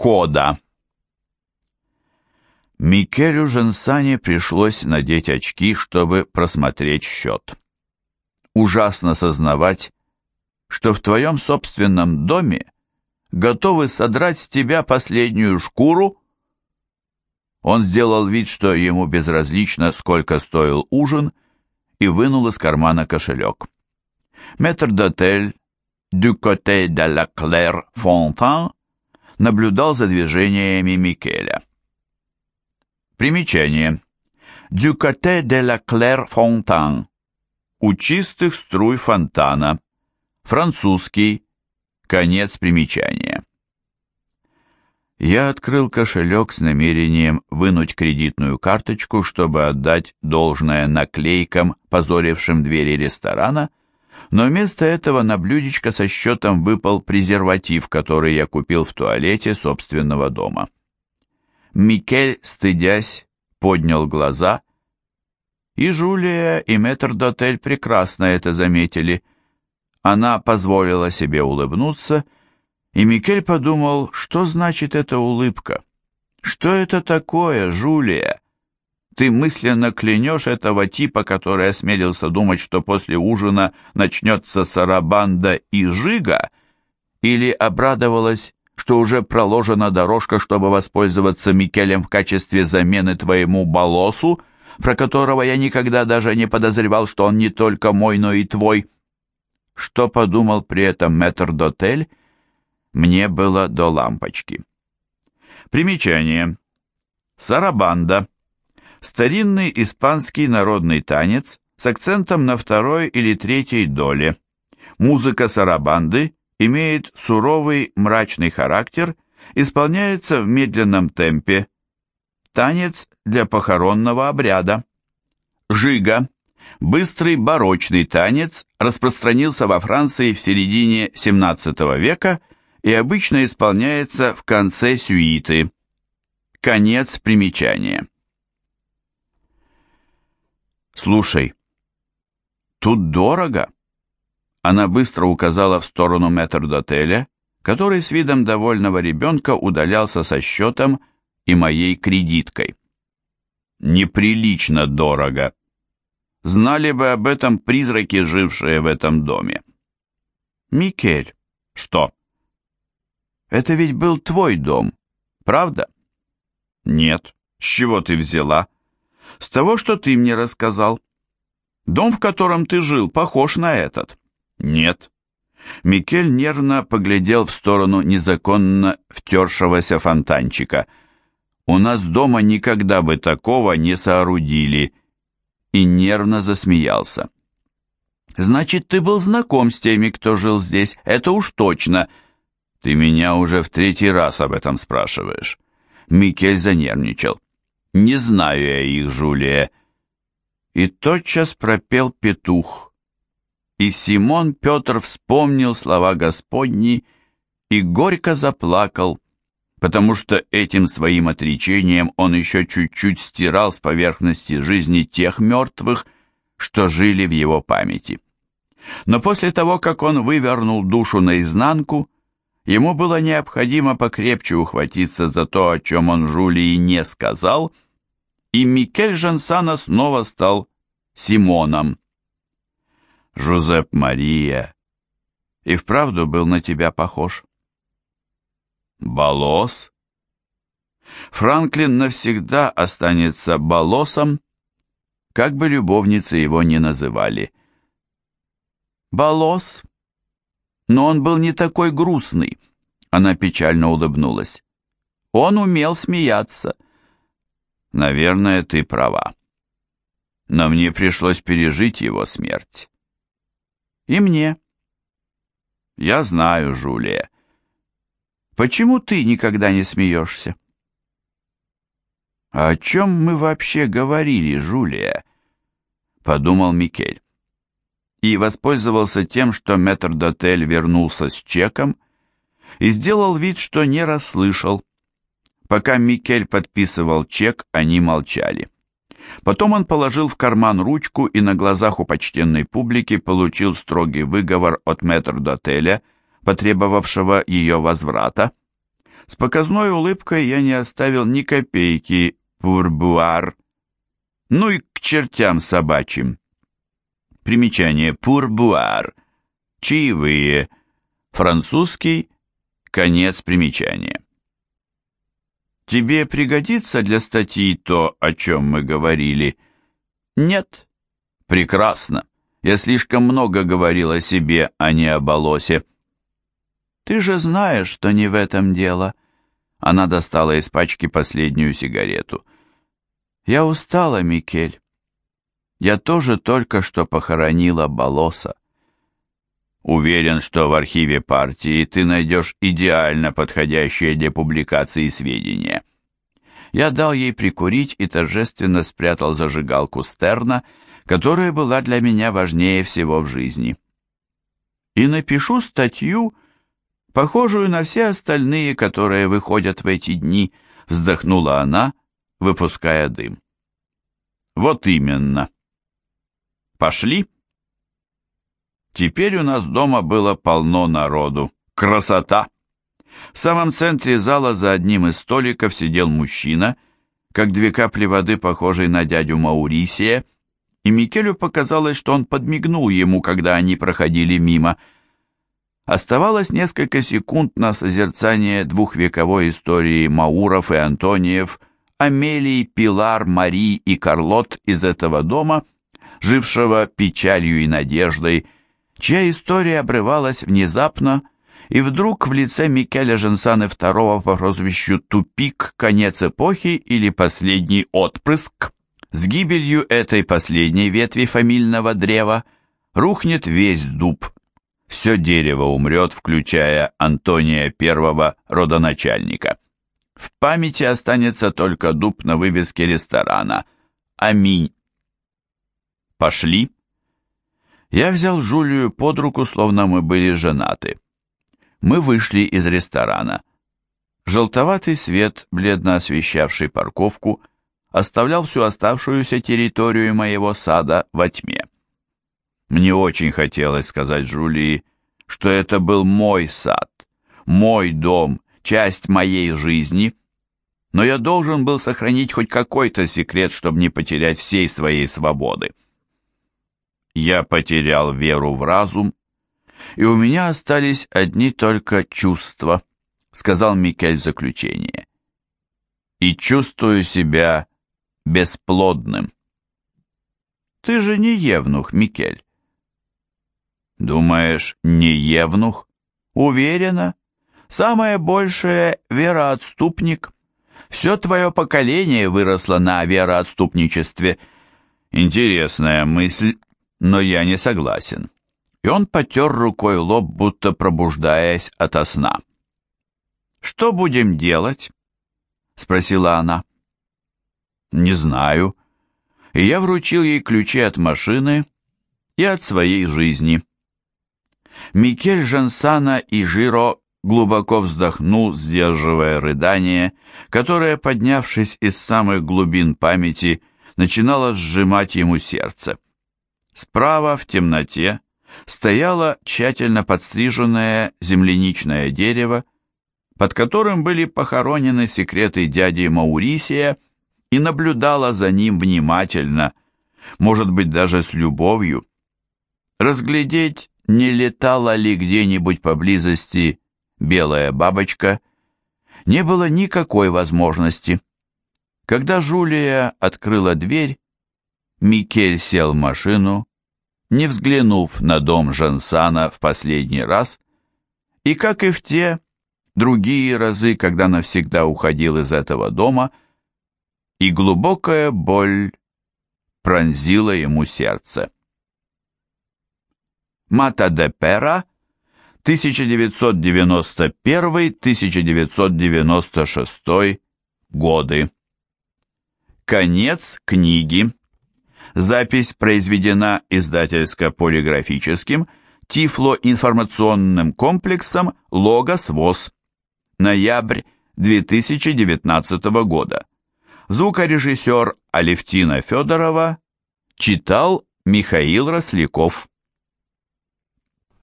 Кода. Микелю Женсане пришлось надеть очки, чтобы просмотреть счет. Ужасно сознавать, что в твоем собственном доме готовы содрать с тебя последнюю шкуру? Он сделал вид, что ему безразлично, сколько стоил ужин, и вынул из кармана кошелек. Метр-дотель «Du côté de la Claire Fontaine» наблюдал за движениями Микеля. Примечание. «Du côté de la Claire Fontaine» У чистых струй фонтана. Французский. Конец примечания. Я открыл кошелек с намерением вынуть кредитную карточку, чтобы отдать должное наклейкам, позорившим двери ресторана, но вместо этого на блюдечко со счетом выпал презерватив, который я купил в туалете собственного дома. Микель, стыдясь, поднял глаза, и Жулия, и метрдотель прекрасно это заметили. Она позволила себе улыбнуться, и Микель подумал, что значит эта улыбка. Что это такое, Жулия? Ты мысленно клянешь этого типа, который осмелился думать, что после ужина начнется сарабанда и жига, или обрадовалась, что уже проложена дорожка, чтобы воспользоваться Микелем в качестве замены твоему болосу, про которого я никогда даже не подозревал, что он не только мой, но и твой. Что подумал при этом мэтр Дотель, мне было до лампочки. Примечание. Сарабанда старинный испанский народный танец с акцентом на второй или третьей доле. Музыка сарабанды имеет суровый мрачный характер, исполняется в медленном темпе. Танец для похоронного обряда. Жига. Быстрый барочный танец распространился во Франции в середине XVII века и обычно исполняется в конце сюиты. Конец примечания. «Слушай, тут дорого!» Она быстро указала в сторону метрдотеля, который с видом довольного ребенка удалялся со счетом и моей кредиткой. «Неприлично дорого!» Знали бы об этом призраки, жившие в этом доме. «Микель, что?» «Это ведь был твой дом, правда?» «Нет. С чего ты взяла?» С того, что ты мне рассказал. Дом, в котором ты жил, похож на этот. Нет. Микель нервно поглядел в сторону незаконно втершегося фонтанчика. У нас дома никогда бы такого не соорудили. И нервно засмеялся. Значит, ты был знаком с теми, кто жил здесь, это уж точно. Ты меня уже в третий раз об этом спрашиваешь. Микель занервничал. Не знаю я их, Жулия. И тотчас пропел петух. И Симон Петр вспомнил слова Господни и горько заплакал, потому что этим своим отречением он еще чуть-чуть стирал с поверхности жизни тех мертвых, что жили в его памяти. Но после того, как он вывернул душу наизнанку, Ему было необходимо покрепче ухватиться за то, о чем он Жулии не сказал, и Микель Жансана снова стал Симоном. Жозеп Мария и вправду был на тебя похож. Болос? Франклин навсегда останется болосом, как бы любовницы его ни называли. Болос но он был не такой грустный. Она печально улыбнулась. Он умел смеяться. Наверное, ты права. Но мне пришлось пережить его смерть. И мне. Я знаю, Жулия. Почему ты никогда не смеешься? «А о чем мы вообще говорили, Жулия?» — подумал Микель и воспользовался тем, что метрдотель вернулся с чеком и сделал вид, что не расслышал. Пока Микель подписывал чек, они молчали. Потом он положил в карман ручку и на глазах у почтенной публики получил строгий выговор от метрдотеля, потребовавшего ее возврата. С показной улыбкой я не оставил ни копейки пурбуар. Ну и к чертям собачьим. Примечание пурбуар. Чаевые. Французский. Конец примечания. Тебе пригодится для статьи то, о чем мы говорили? Нет. Прекрасно. Я слишком много говорил о себе, а не о Болосе. Ты же знаешь, что не в этом дело. Она достала из пачки последнюю сигарету. Я устала, Микель. Я тоже только что похоронила Болоса. Уверен, что в архиве партии ты найдешь идеально подходящие для публикации сведения. Я дал ей прикурить и торжественно спрятал зажигалку Стерна, которая была для меня важнее всего в жизни. И напишу статью, похожую на все остальные, которые выходят в эти дни, вздохнула она, выпуская дым. Вот именно. Пошли. Теперь у нас дома было полно народу. Красота! В самом центре зала за одним из столиков сидел мужчина, как две капли воды, похожий на дядю Маурисия, и Микелю показалось, что он подмигнул ему, когда они проходили мимо. Оставалось несколько секунд на созерцание двухвековой истории Мауров и Антониев, Амелий, Пилар, Мари и Карлот из этого дома, жившего печалью и надеждой, чья история обрывалась внезапно, и вдруг в лице Микеля Женсаны II по прозвищу «Тупик», «Конец эпохи» или «Последний отпрыск» С гибелью этой последней ветви фамильного древа рухнет весь дуб. Все дерево умрет, включая Антония I, родоначальника. В памяти останется только дуб на вывеске ресторана. Аминь. Пошли. Я взял Жулию под руку, словно мы были женаты. Мы вышли из ресторана. Желтоватый свет, бледно освещавший парковку, оставлял всю оставшуюся территорию моего сада во тьме. Мне очень хотелось сказать Жулии, что это был мой сад, мой дом, часть моей жизни, но я должен был сохранить хоть какой-то секрет, чтобы не потерять всей своей свободы. Я потерял веру в разум, и у меня остались одни только чувства, сказал Микель в заключение. И чувствую себя бесплодным. Ты же не евнух, Микель. Думаешь, не евнух? Уверена. Самое большее — вероотступник. Все твое поколение выросло на вероотступничестве. Интересная мысль, но я не согласен. И он потер рукой лоб, будто пробуждаясь ото сна. «Что будем делать?» — спросила она. Не знаю. И я вручил ей ключи от машины и от своей жизни. Микель Жансана и Жиро глубоко вздохнул, сдерживая рыдание, которое, поднявшись из самых глубин памяти, начинало сжимать ему сердце. Справа, в темноте, стояло тщательно подстриженное земляничное дерево, под которым были похоронены секреты дяди Маурисия и наблюдала за ним внимательно, может быть, даже с любовью. Разглядеть, не летала ли где-нибудь поблизости белая бабочка, не было никакой возможности. Когда Жулия открыла дверь, Микель сел в машину, не взглянув на дом Жансана в последний раз, и, как и в те другие разы, когда навсегда уходил из этого дома, и глубокая боль пронзила ему сердце. Мата де Пера, 1991-1996 годы. Конец книги. Запись произведена издательско-полиграфическим Тифло-информационным комплексом «Логос ВОЗ». Ноябрь 2019 года. Звукорежиссер Алевтина Федорова читал Михаил Росляков.